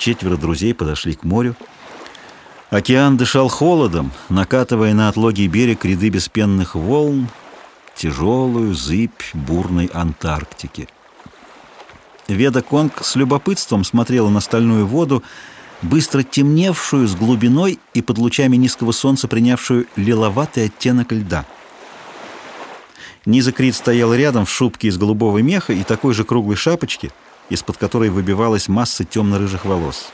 Четверо друзей подошли к морю. Океан дышал холодом, накатывая на отлогий берег ряды беспенных волн, тяжелую зыбь бурной Антарктики. Веда Конг с любопытством смотрела на стальную воду, быстро темневшую с глубиной и под лучами низкого солнца принявшую лиловатый оттенок льда. Низа Крит стояла рядом в шубке из голубого меха и такой же круглой шапочке, из-под которой выбивалась масса темно-рыжих волос.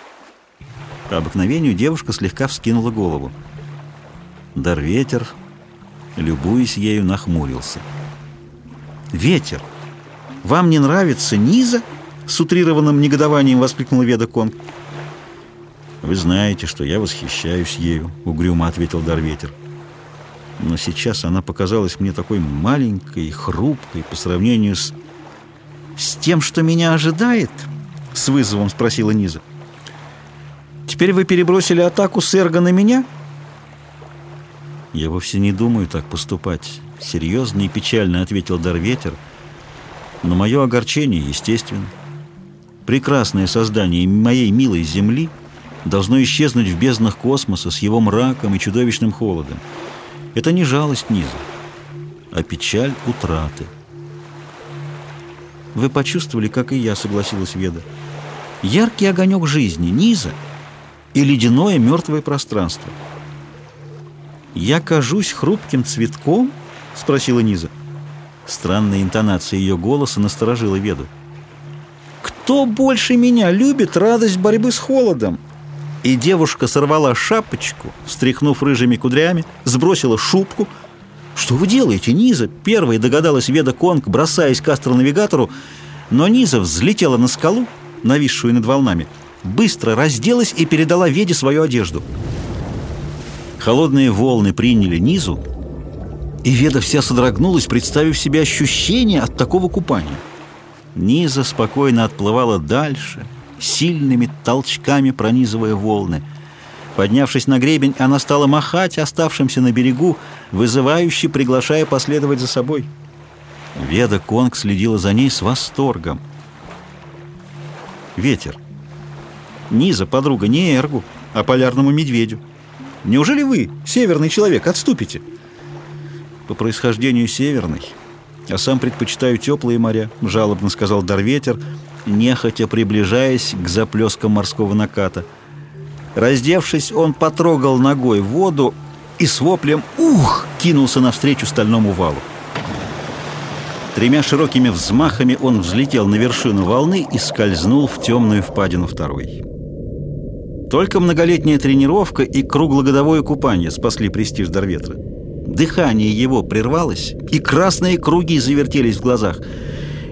По обыкновению девушка слегка вскинула голову. Дарветер, любуясь ею, нахмурился. «Ветер! Вам не нравится Низа?» С утрированным негодованием воскликнула Веда Конг. «Вы знаете, что я восхищаюсь ею», — угрюмо ответил Дарветер. «Но сейчас она показалась мне такой маленькой, хрупкой по сравнению с...» «С тем, что меня ожидает?» — с вызовом спросила Низа. «Теперь вы перебросили атаку с Эрго на меня?» «Я вовсе не думаю так поступать», — серьезно и печально ответил Дарветер. «Но мое огорчение естественно. Прекрасное создание моей милой Земли должно исчезнуть в безднах космоса с его мраком и чудовищным холодом. Это не жалость низа, а печаль утраты. Вы почувствовали, как и я, согласилась Веда. Яркий огонек жизни, низа и ледяное мертвое пространство. «Я кажусь хрупким цветком?» — спросила Низа. Странная интонация ее голоса насторожила Веду. «Кто больше меня любит радость борьбы с холодом?» И девушка сорвала шапочку, встряхнув рыжими кудрями, сбросила шубку. «Что вы делаете, Низа?» Первой догадалась Веда Конг, бросаясь к астронавигатору, но Низа взлетела на скалу, нависшую над волнами, быстро разделась и передала Веде свою одежду. Холодные волны приняли Низу, и Веда вся содрогнулась, представив себе ощущение от такого купания. Низа спокойно отплывала дальше, сильными толчками пронизывая волны. Поднявшись на гребень, она стала махать оставшимся на берегу, вызывающе приглашая последовать за собой. Веда Конг следила за ней с восторгом. Ветер. Низа, подруга, не Эргу, а полярному медведю. Неужели вы, северный человек, отступите? По происхождению северный, а сам предпочитаю теплые моря, жалобно сказал Дарветер, нехотя приближаясь к заплескам морского наката. Раздевшись, он потрогал ногой воду и с воплем «Ух!» кинулся навстречу стальному валу. Тремя широкими взмахами он взлетел на вершину волны и скользнул в темную впадину второй. Только многолетняя тренировка и круглогодовое купание спасли престиж Дарветра. Дыхание его прервалось, и красные круги завертелись в глазах.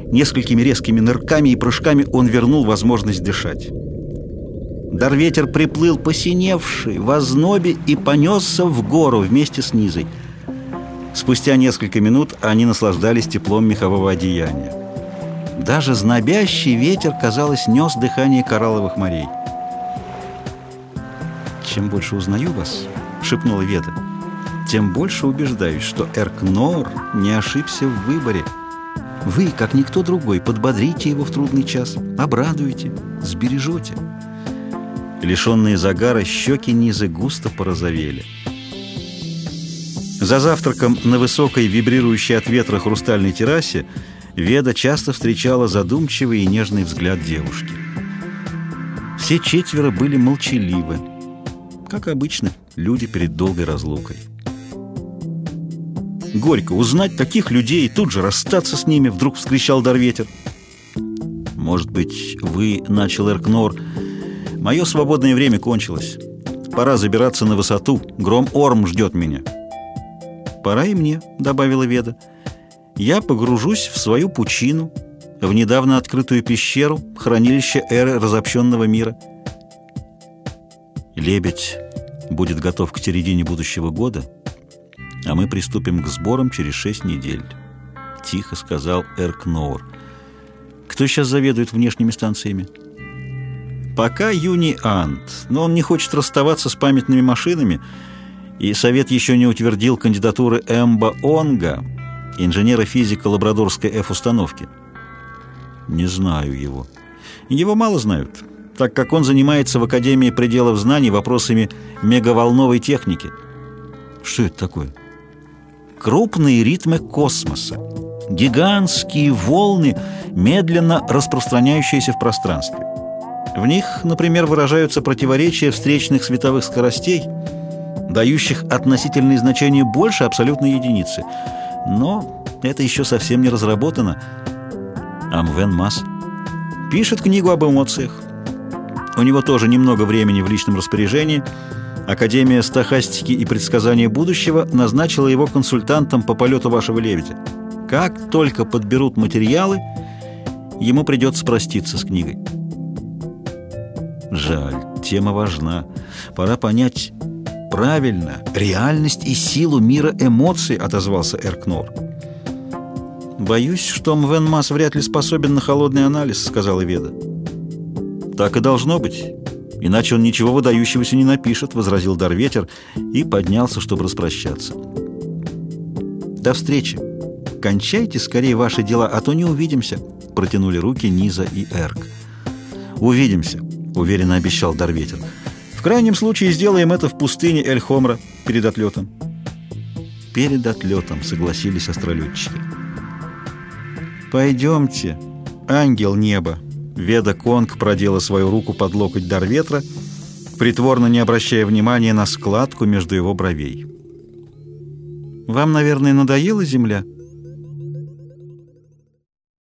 Несколькими резкими нырками и прыжками он вернул возможность дышать. Дарветер приплыл посиневший, в ознобе и понесся в гору вместе с Низой. Спустя несколько минут они наслаждались теплом мехового одеяния. Даже знобящий ветер, казалось, нес дыхание коралловых морей. «Чем больше узнаю вас», — шепнула Веда, — «тем больше убеждаюсь, что Эркнор не ошибся в выборе. Вы, как никто другой, подбодрите его в трудный час, обрадуете, сбережете». Лишенные загара щеки Низы густо порозовели. За завтраком на высокой, вибрирующей от ветра хрустальной террасе Веда часто встречала задумчивый и нежный взгляд девушки. Все четверо были молчаливы, как обычно, люди перед долгой разлукой. «Горько узнать таких людей и тут же расстаться с ними!» — вдруг вскричал Дарветер. «Может быть, вы, — начал Эркнор, — мое свободное время кончилось. Пора забираться на высоту. Гром-Орм ждет меня». «Пора и мне», — добавила Веда. «Я погружусь в свою пучину, в недавно открытую пещеру, хранилище эры разобщенного мира». Лебедь будет готов к середине будущего года, а мы приступим к сборам через шесть недель», — тихо сказал Эркноур. «Кто сейчас заведует внешними станциями?» «Пока Юни Ант, но он не хочет расставаться с памятными машинами, и Совет еще не утвердил кандидатуры Эмба Онга, инженера-физика лабрадорской F-установки». «Не знаю его. Его мало знают». так как он занимается в Академии пределов знаний вопросами мегаволновой техники. Что это такое? Крупные ритмы космоса. Гигантские волны, медленно распространяющиеся в пространстве. В них, например, выражаются противоречия встречных световых скоростей, дающих относительные значения больше абсолютной единицы. Но это еще совсем не разработано. Амвен Масс пишет книгу об эмоциях. У него тоже немного времени в личном распоряжении. Академия стахастики и предсказания будущего назначила его консультантом по полету вашего лебедя. Как только подберут материалы, ему придется проститься с книгой. Жаль, тема важна. Пора понять правильно реальность и силу мира эмоций, отозвался Эркнор. Боюсь, что Мвенмас вряд ли способен на холодный анализ, сказала Веда. Так и должно быть. Иначе он ничего выдающегося не напишет, возразил Дарветер и поднялся, чтобы распрощаться. До встречи. Кончайте скорее ваши дела, а то не увидимся, протянули руки Низа и Эрк. Увидимся. — уверенно обещал Дарветер. «В крайнем случае сделаем это в пустыне Эль-Хомра перед отлетом». «Перед отлетом», — согласились астролетчики. «Пойдемте, ангел неба», — Веда Конг продела свою руку под локоть Дарветра, притворно не обращая внимания на складку между его бровей. «Вам, наверное, надоела земля?»